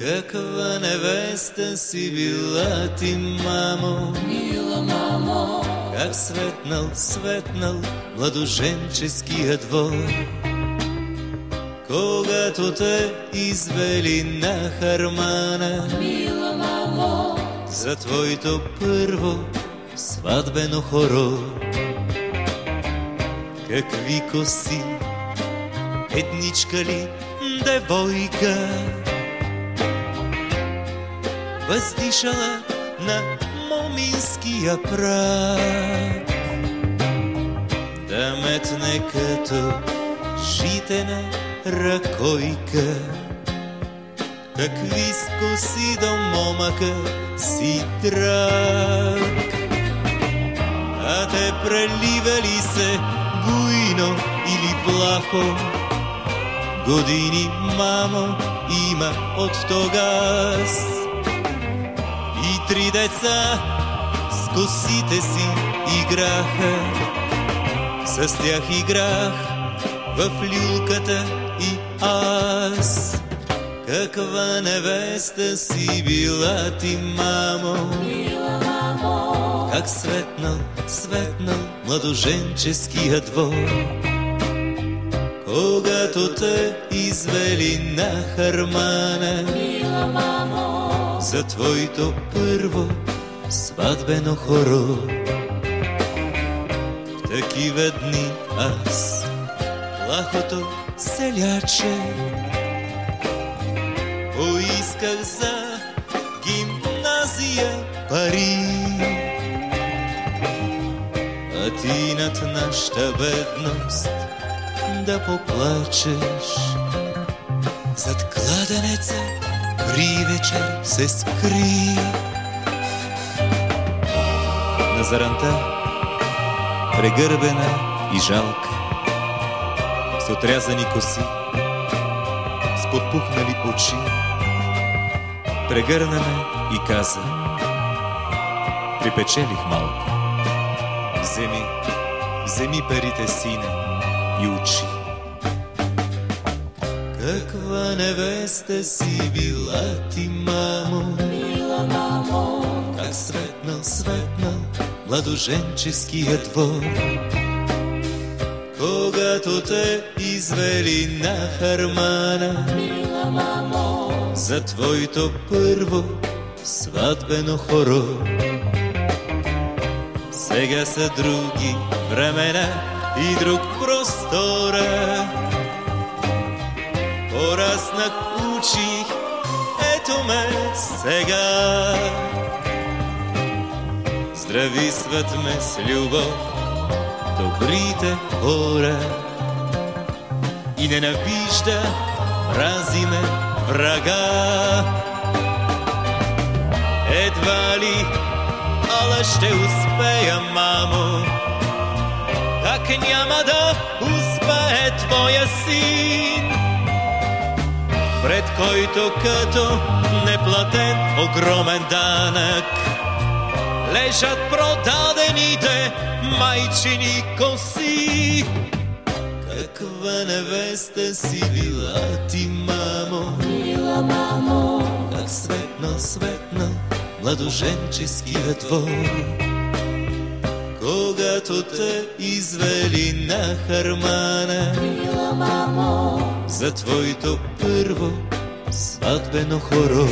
Каква невеста си била ти, мамо, мила мамо, как светнал, светнал младоженческия двор. Когато те извели на хармана, мила мамо, за твоето първо сватбено хоро. Какви коси, едничка ли девойка, въздишала на моминския прак. Да метне като житена ръкойка, какви скоси до момъка си драг. А те преливали се буйно или плахо, години, мамо, има от тогас. Три деца с косите си играха, с тях играх в люлката и аз. Каква невеста си била ти, мамо, мила мамо, как светнал, светнал младоженческия двор. Когато те извели на хармана, мила мамо, за твоето първо сватбено хоро. В такива дни аз, плахото селяче, поисках за гимназия пари. А ти над нашата бедност да поплачеш. Зад кладенеца при вечер се скри. На заранта, прегърбена и жалка, с отрязани коси, с подпухнали очи, прегърна ме и каза, припечелих малко. Вземи, вземи парите, сине, и учи. Каква невеста си била ти, мамо, мила мамо, как светнал, светнал младоженческия двор. Когато те извели на хармана, мила мамо, за твоето първо сватбено хоро. Сега са други времена и друг простора. Пораснах, учих, ето ме сега. Здрависват ме с любов добрите хора и ненавижда, мрази ме врага. Едва ли, ала ще успея, мамо, как няма да успее твоя син, пред който като неплатен огромен данък лежат продадените майчини коси. Каква невеста си била ти, мамо, мила мамо, как светнал, светнал младоженческия двор. Когато те извели на хармана, мила мамо, за твоето първо сватбено хоро.